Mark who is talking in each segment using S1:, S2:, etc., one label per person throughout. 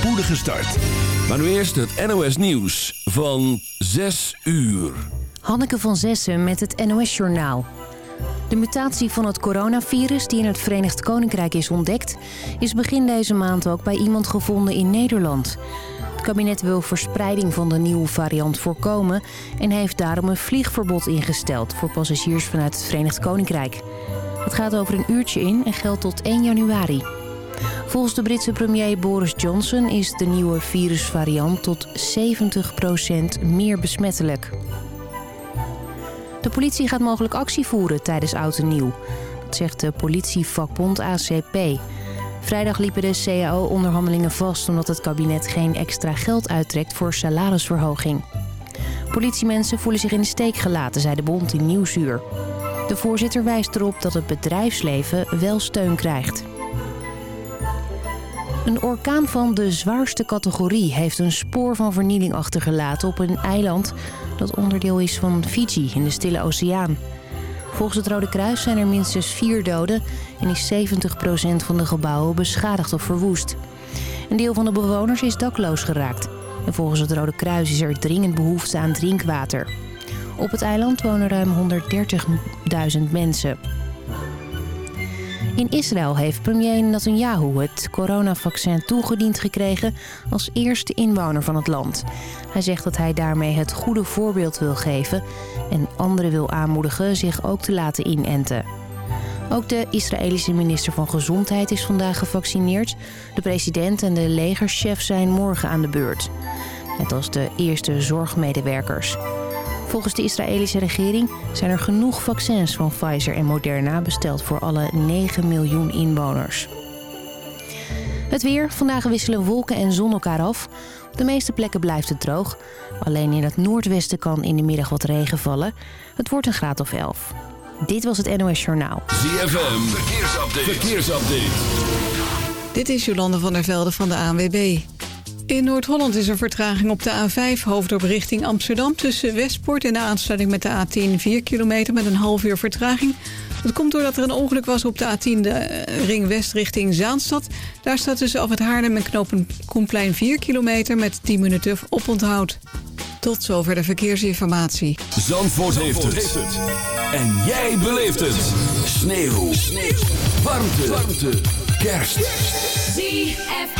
S1: spoedige start. Maar nu eerst het NOS Nieuws van 6 uur.
S2: Hanneke van Zessen met het NOS Journaal. De mutatie van het coronavirus die in het Verenigd Koninkrijk is ontdekt... is begin deze maand ook bij iemand gevonden in Nederland. Het kabinet wil verspreiding van de nieuwe variant voorkomen... en heeft daarom een vliegverbod ingesteld voor passagiers vanuit het Verenigd Koninkrijk. Het gaat over een uurtje in en geldt tot 1 januari. Volgens de Britse premier Boris Johnson is de nieuwe virusvariant tot 70% meer besmettelijk. De politie gaat mogelijk actie voeren tijdens Oud en Nieuw. Dat zegt de politievakbond ACP. Vrijdag liepen de CAO-onderhandelingen vast... omdat het kabinet geen extra geld uittrekt voor salarisverhoging. Politiemensen voelen zich in de steek gelaten, zei de bond in Nieuwsuur. De voorzitter wijst erop dat het bedrijfsleven wel steun krijgt. Een orkaan van de zwaarste categorie heeft een spoor van vernieling achtergelaten op een eiland dat onderdeel is van Fiji in de Stille Oceaan. Volgens het Rode Kruis zijn er minstens vier doden en is 70% van de gebouwen beschadigd of verwoest. Een deel van de bewoners is dakloos geraakt. En volgens het Rode Kruis is er dringend behoefte aan drinkwater. Op het eiland wonen ruim 130.000 mensen. In Israël heeft premier Netanyahu het coronavaccin toegediend gekregen als eerste inwoner van het land. Hij zegt dat hij daarmee het goede voorbeeld wil geven en anderen wil aanmoedigen zich ook te laten inenten. Ook de Israëlische minister van Gezondheid is vandaag gevaccineerd. De president en de legerchef zijn morgen aan de beurt. Net als de eerste zorgmedewerkers. Volgens de Israëlische regering zijn er genoeg vaccins van Pfizer en Moderna besteld voor alle 9 miljoen inwoners. Het weer. Vandaag wisselen wolken en zon elkaar af. Op de meeste plekken blijft het droog. Alleen in het noordwesten kan in de middag wat regen vallen. Het wordt een graad of 11. Dit was het NOS Journaal.
S1: ZFM, verkeersupdate. verkeersupdate.
S3: Dit is Jolande van der Velde van de ANWB. In Noord-Holland is er vertraging op de A5 hoofddorp richting Amsterdam... tussen Westpoort en de aansluiting met de A10 4 kilometer met een half uur vertraging. Dat komt doordat er een ongeluk was op de A10 de eh, ring west richting Zaanstad. Daar staat tussen af het Haarlem en knopen Koenplein 4 kilometer met 10 minuten oponthoud. Tot zover de verkeersinformatie.
S1: Zandvoort, heeft, het. En jij beleeft het. Sneeuw. Sneeuw. Warmte. Warmte. Kerst.
S4: ZFM.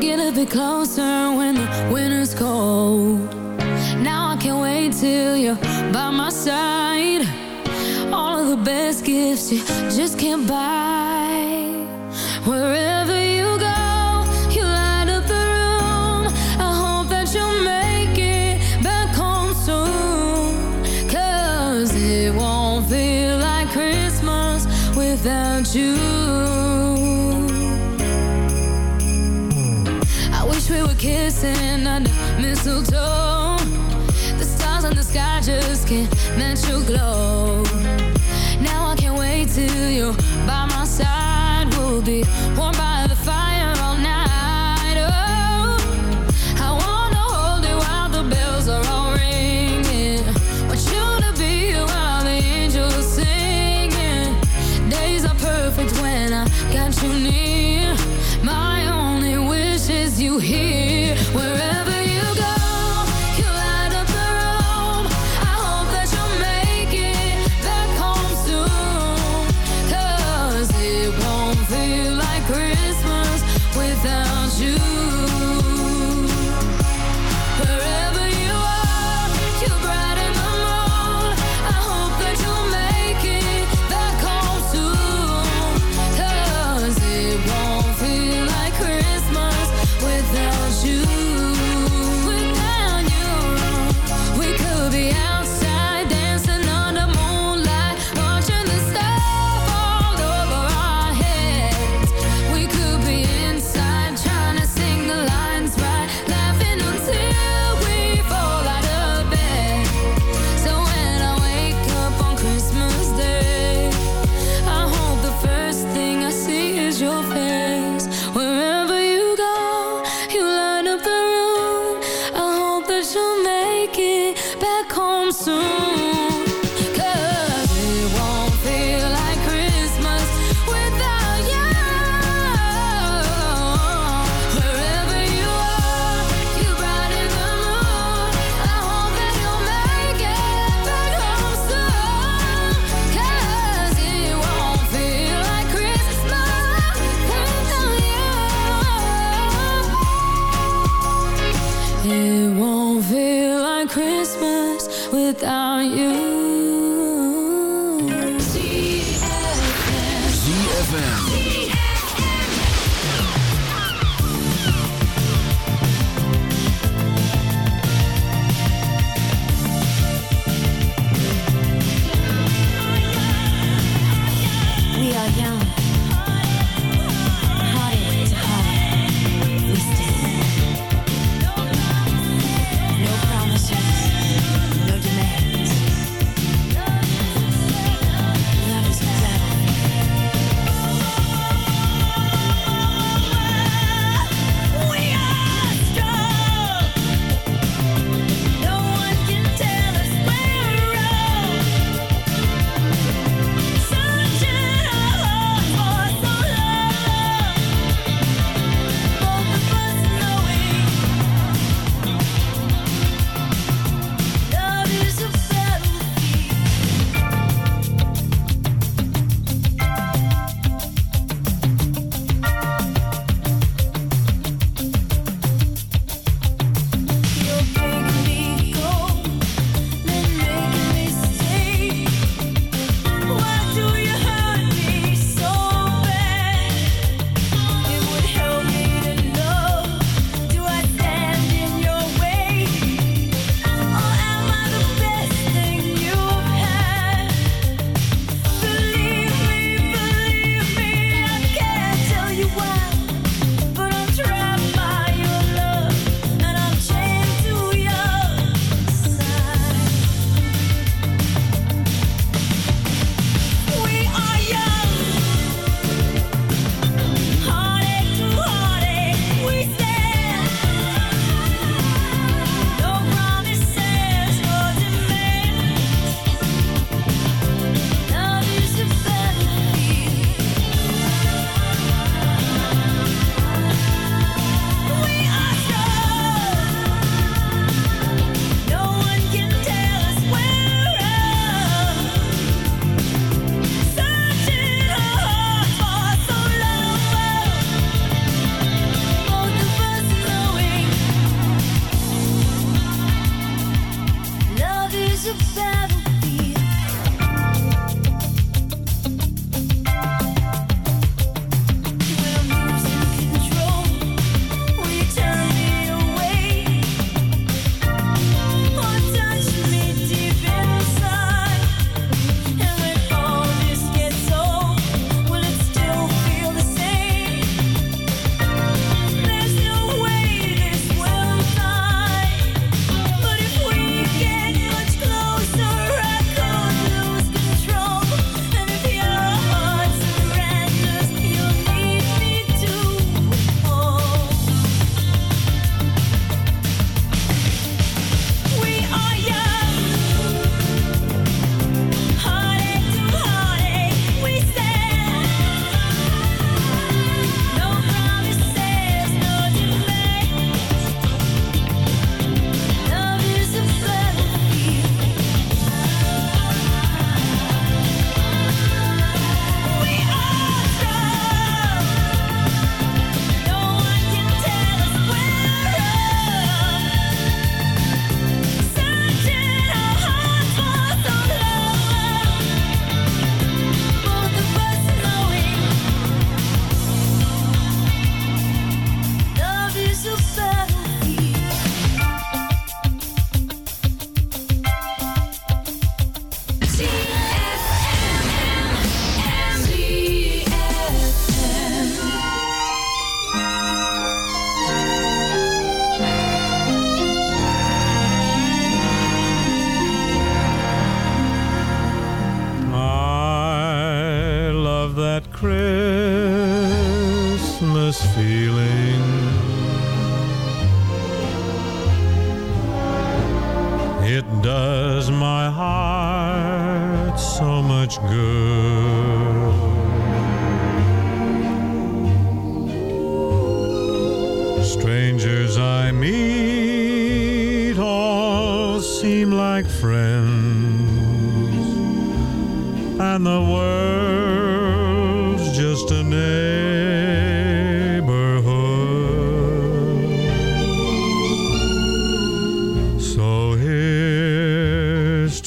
S5: get a bit closer when the winter's cold. Now I can't wait till you're by my side. All of the best gifts you just can't buy. Wherever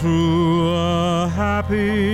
S6: through a happy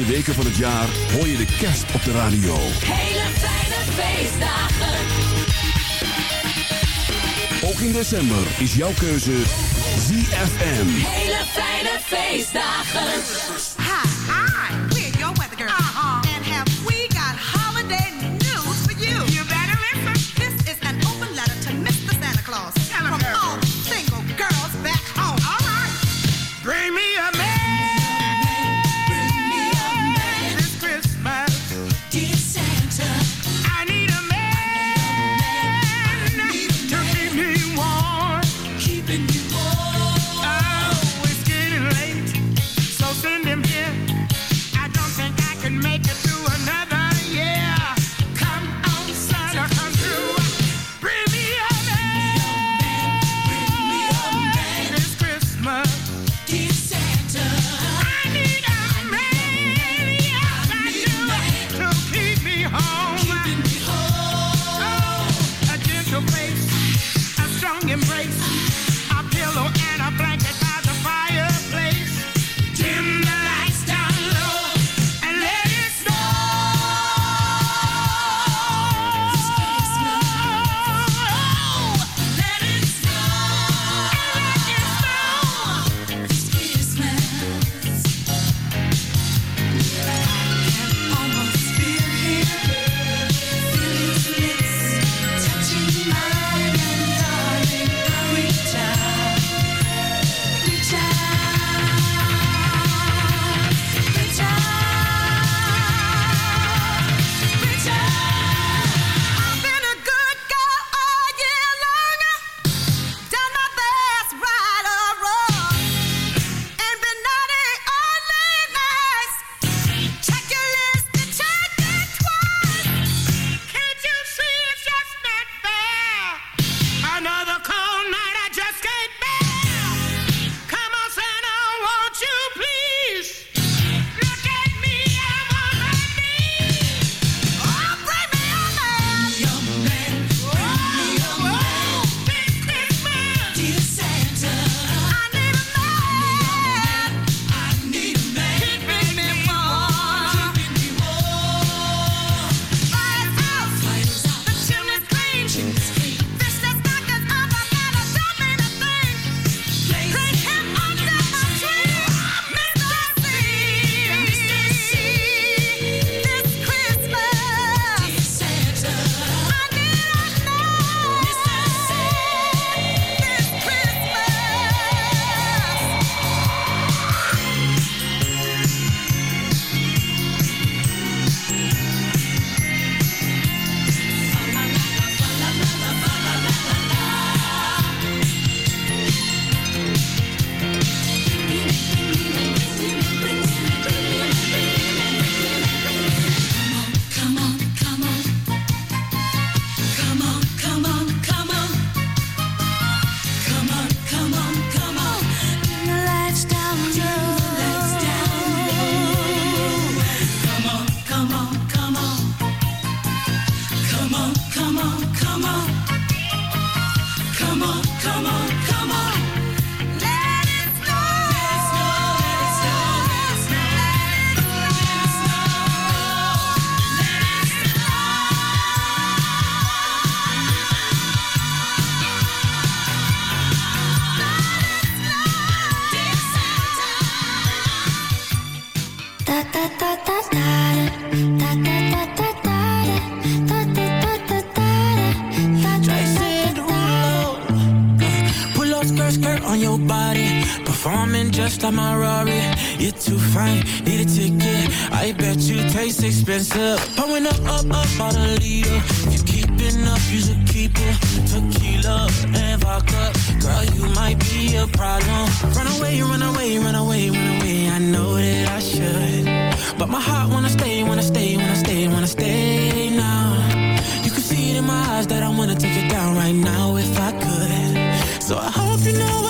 S1: De laatste weken van het jaar hoor je de kerst op de radio.
S7: Hele fijne feestdagen.
S1: Ook in december is jouw keuze ZFM.
S7: Hele fijne feestdagen.
S8: Hi, hi, we're your weather girl. Uh-huh. And have we got holiday
S9: Just
S10: like my Rari. You're too fine, need a ticket. I bet you taste expensive. Pouring up, up, up on a leader. You keeping up, you should keep it. Tequila and vodka. Girl, you might be a problem. Run away, run away, run away, run away. I know that I should. But my heart wanna stay, wanna stay, wanna stay, wanna stay now. You can see it in my eyes that I wanna take it down right now if I could. So I hope you know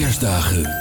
S1: kerstdagen.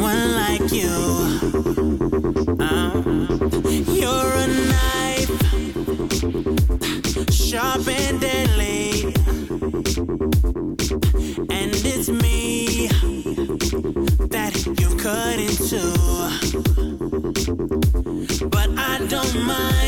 S11: someone like you. Uh-huh. You're a knife, sharp and deadly. And it's me that you cut into. But I don't mind.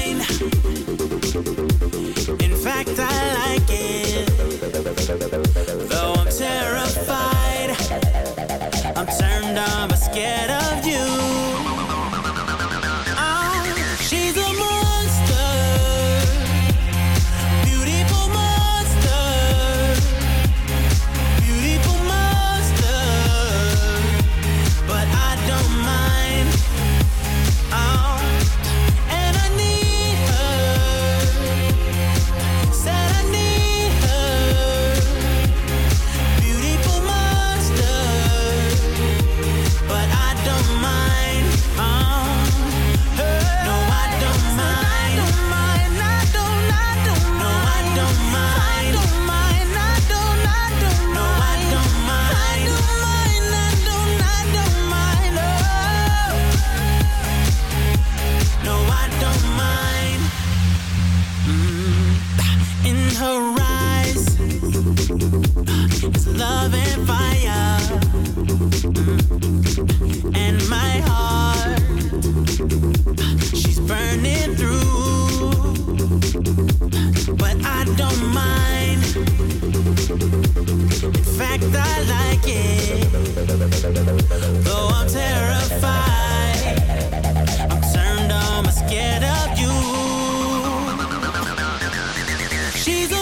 S11: She's a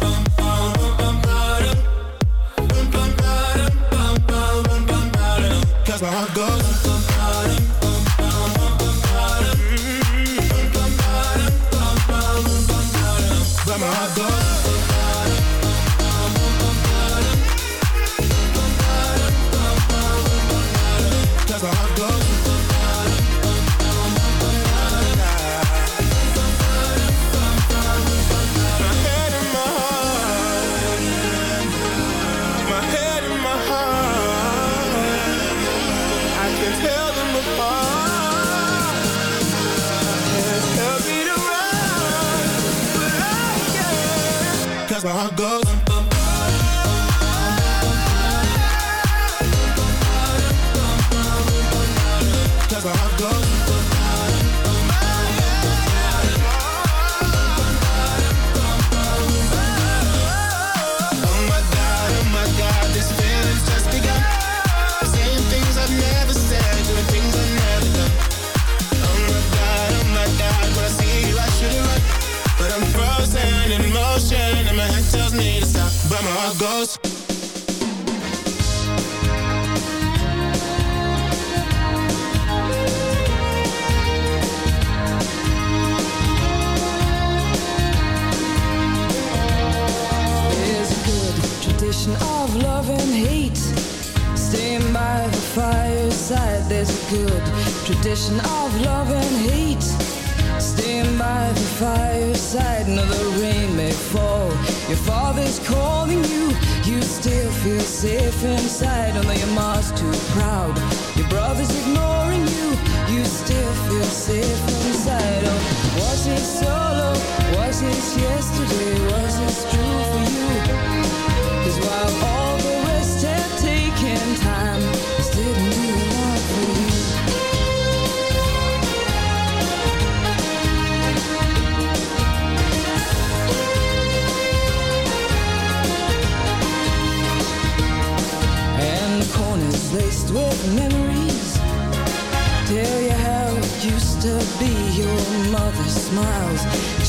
S12: how it goes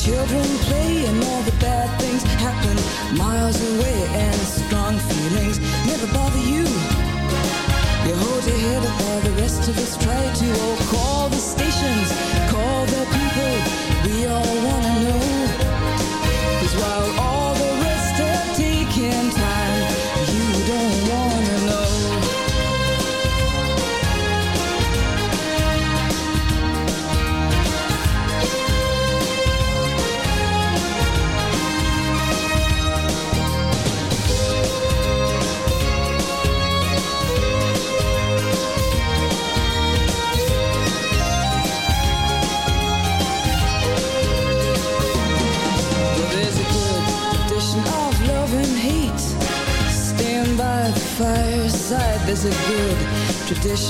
S12: Children play and all the bad things happen Miles away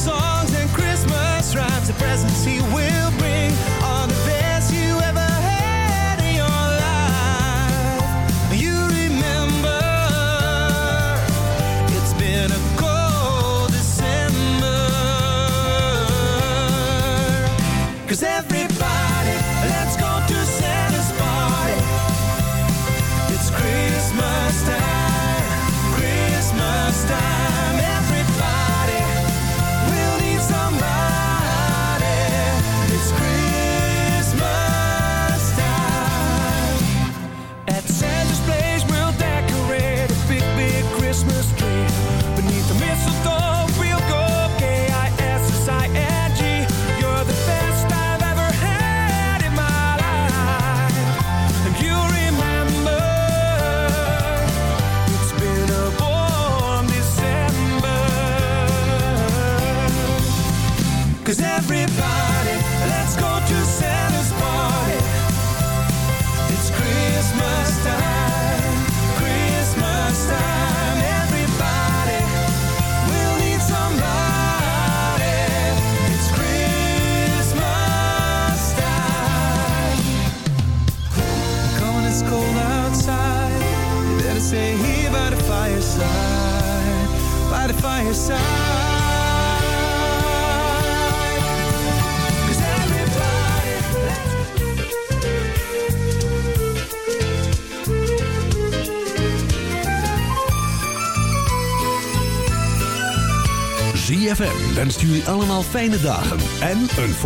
S10: saw your side
S1: ZFM jullie allemaal fijne dagen en een voorzitter.